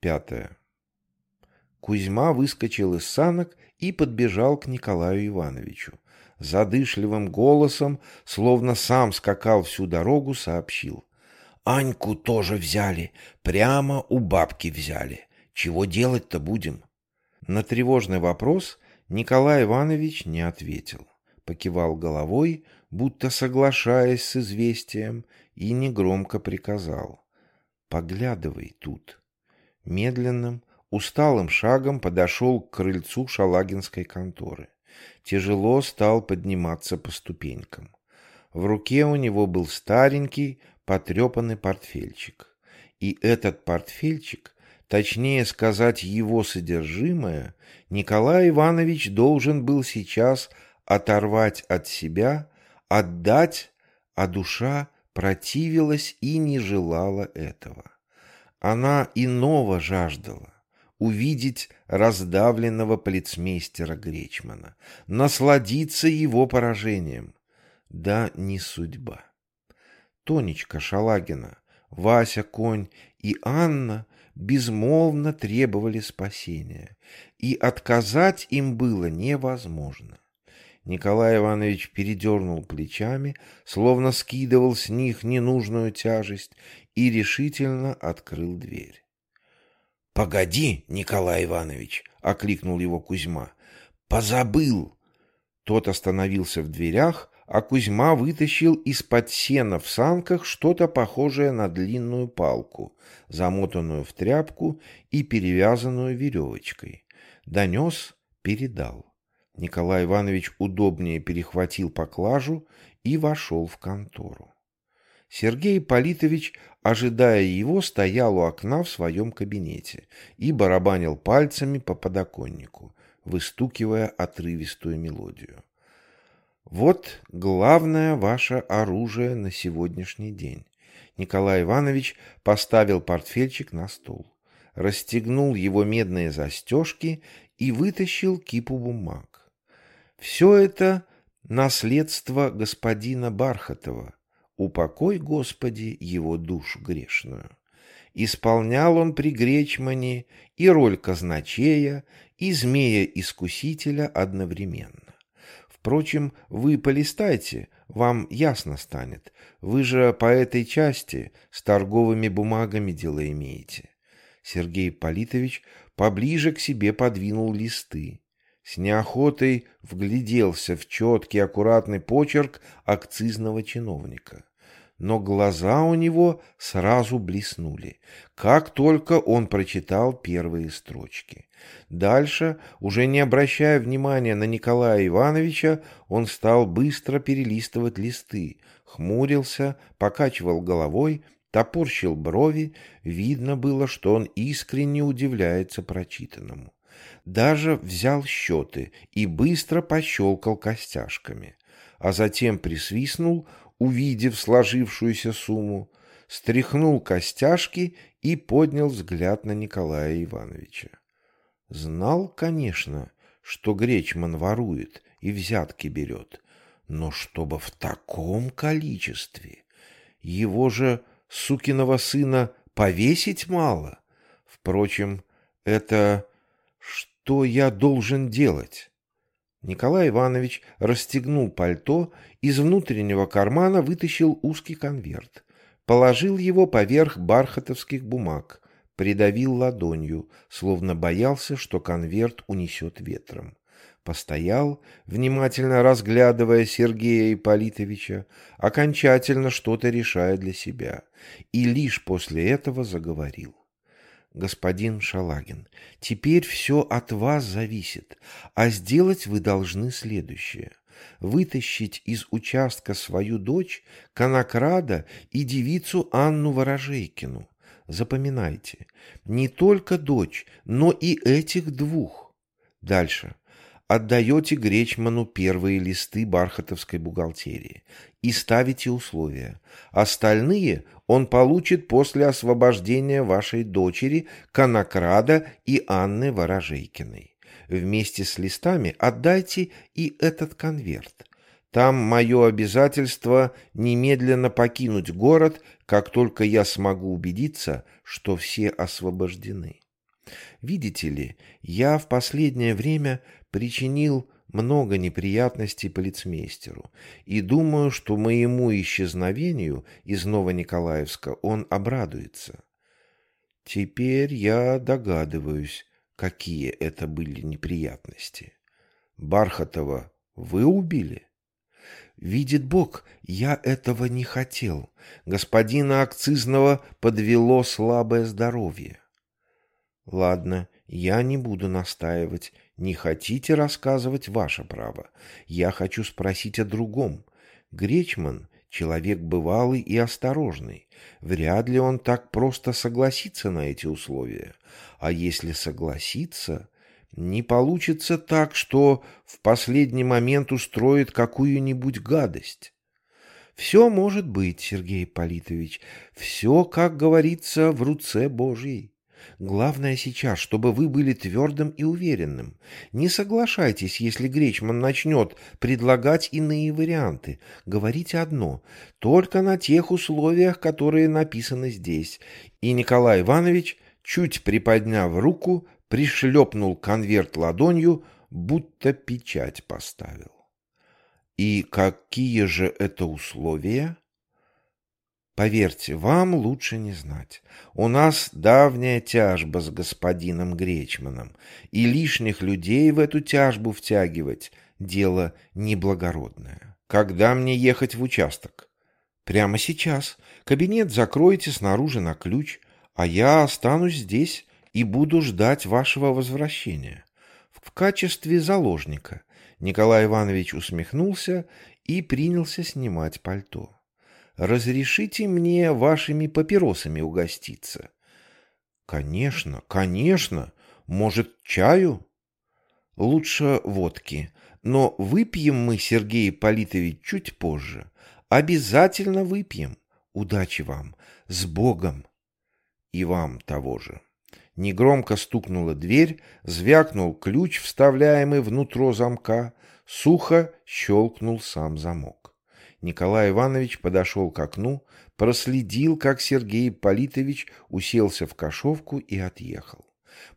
Пятое. Кузьма выскочил из санок и подбежал к Николаю Ивановичу. Задышливым голосом, словно сам скакал всю дорогу, сообщил. «Аньку тоже взяли, прямо у бабки взяли. Чего делать-то будем?» На тревожный вопрос Николай Иванович не ответил. Покивал головой, будто соглашаясь с известием, и негромко приказал. «Поглядывай тут» медленным, усталым шагом подошел к крыльцу шалагинской конторы. Тяжело стал подниматься по ступенькам. В руке у него был старенький, потрепанный портфельчик. И этот портфельчик, точнее сказать его содержимое, Николай Иванович должен был сейчас оторвать от себя, отдать, а душа противилась и не желала этого. Она иного жаждала — увидеть раздавленного полицмейстера Гречмана, насладиться его поражением. Да не судьба. Тонечка Шалагина, Вася Конь и Анна безмолвно требовали спасения, и отказать им было невозможно. Николай Иванович передернул плечами, словно скидывал с них ненужную тяжесть, и решительно открыл дверь. — Погоди, Николай Иванович! — окликнул его Кузьма. — Позабыл! Тот остановился в дверях, а Кузьма вытащил из-под сена в санках что-то похожее на длинную палку, замотанную в тряпку и перевязанную веревочкой. Донес, передал. Николай Иванович удобнее перехватил поклажу и вошел в контору. Сергей Политович, ожидая его, стоял у окна в своем кабинете и барабанил пальцами по подоконнику, выстукивая отрывистую мелодию. Вот главное ваше оружие на сегодняшний день. Николай Иванович поставил портфельчик на стол, расстегнул его медные застежки и вытащил кипу бумаг. Все это наследство господина Бархатова, упокой, Господи, его душу грешную. Исполнял он при Гречмане и роль казначея, и змея-искусителя одновременно. Впрочем, вы полистайте, вам ясно станет. Вы же по этой части с торговыми бумагами дело имеете. Сергей Политович поближе к себе подвинул листы. С неохотой вгляделся в четкий аккуратный почерк акцизного чиновника но глаза у него сразу блеснули, как только он прочитал первые строчки. Дальше, уже не обращая внимания на Николая Ивановича, он стал быстро перелистывать листы, хмурился, покачивал головой, топорщил брови, видно было, что он искренне удивляется прочитанному. Даже взял счеты и быстро пощелкал костяшками, а затем присвистнул, увидев сложившуюся сумму, стряхнул костяшки и поднял взгляд на Николая Ивановича. Знал, конечно, что Гречман ворует и взятки берет, но чтобы в таком количестве. Его же, сукиного сына, повесить мало. Впрочем, это что я должен делать? Николай Иванович расстегнул пальто, из внутреннего кармана вытащил узкий конверт, положил его поверх бархатовских бумаг, придавил ладонью, словно боялся, что конверт унесет ветром. Постоял, внимательно разглядывая Сергея Ипполитовича, окончательно что-то решая для себя, и лишь после этого заговорил господин Шалагин, теперь все от вас зависит, а сделать вы должны следующее. Вытащить из участка свою дочь, Конокрада и девицу Анну Ворожейкину. Запоминайте, не только дочь, но и этих двух. Дальше отдаете Гречману первые листы бархатовской бухгалтерии и ставите условия. Остальные он получит после освобождения вашей дочери Конокрада и Анны Ворожейкиной. Вместе с листами отдайте и этот конверт. Там мое обязательство немедленно покинуть город, как только я смогу убедиться, что все освобождены. Видите ли, я в последнее время причинил много неприятностей полицмейстеру, и думаю, что моему исчезновению из Новониколаевска он обрадуется. Теперь я догадываюсь, какие это были неприятности. Бархатова вы убили? Видит Бог, я этого не хотел. Господина Акцизного подвело слабое здоровье. Ладно, я не буду настаивать. Не хотите рассказывать ваше право. Я хочу спросить о другом. Гречман — человек бывалый и осторожный. Вряд ли он так просто согласится на эти условия. А если согласится, не получится так, что в последний момент устроит какую-нибудь гадость. Все может быть, Сергей Политович, все, как говорится, в руце Божьей. Главное сейчас, чтобы вы были твердым и уверенным. Не соглашайтесь, если Гречман начнет предлагать иные варианты. Говорите одно, только на тех условиях, которые написаны здесь. И Николай Иванович, чуть приподняв руку, пришлепнул конверт ладонью, будто печать поставил. И какие же это условия? Поверьте, вам лучше не знать. У нас давняя тяжба с господином Гречманом, и лишних людей в эту тяжбу втягивать — дело неблагородное. Когда мне ехать в участок? Прямо сейчас. Кабинет закройте снаружи на ключ, а я останусь здесь и буду ждать вашего возвращения. В качестве заложника. Николай Иванович усмехнулся и принялся снимать пальто разрешите мне вашими папиросами угоститься? Конечно, конечно. Может, чаю? Лучше водки. Но выпьем мы, Сергей Политович, чуть позже. Обязательно выпьем. Удачи вам. С Богом. И вам того же. Негромко стукнула дверь, звякнул ключ, вставляемый внутрь замка, сухо щелкнул сам замок. Николай Иванович подошел к окну, проследил, как Сергей Политович уселся в кошовку и отъехал.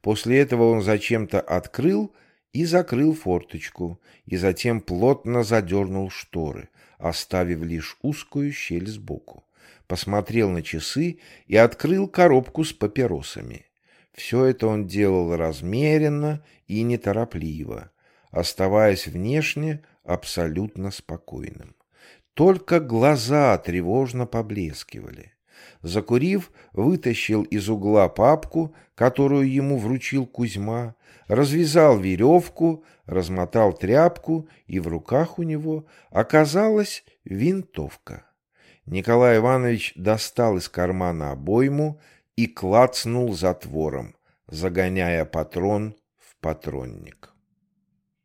После этого он зачем-то открыл и закрыл форточку, и затем плотно задернул шторы, оставив лишь узкую щель сбоку. Посмотрел на часы и открыл коробку с папиросами. Все это он делал размеренно и неторопливо, оставаясь внешне абсолютно спокойным. Только глаза тревожно поблескивали. Закурив, вытащил из угла папку, которую ему вручил Кузьма, развязал веревку, размотал тряпку, и в руках у него оказалась винтовка. Николай Иванович достал из кармана обойму и клацнул затвором, загоняя патрон в патронник.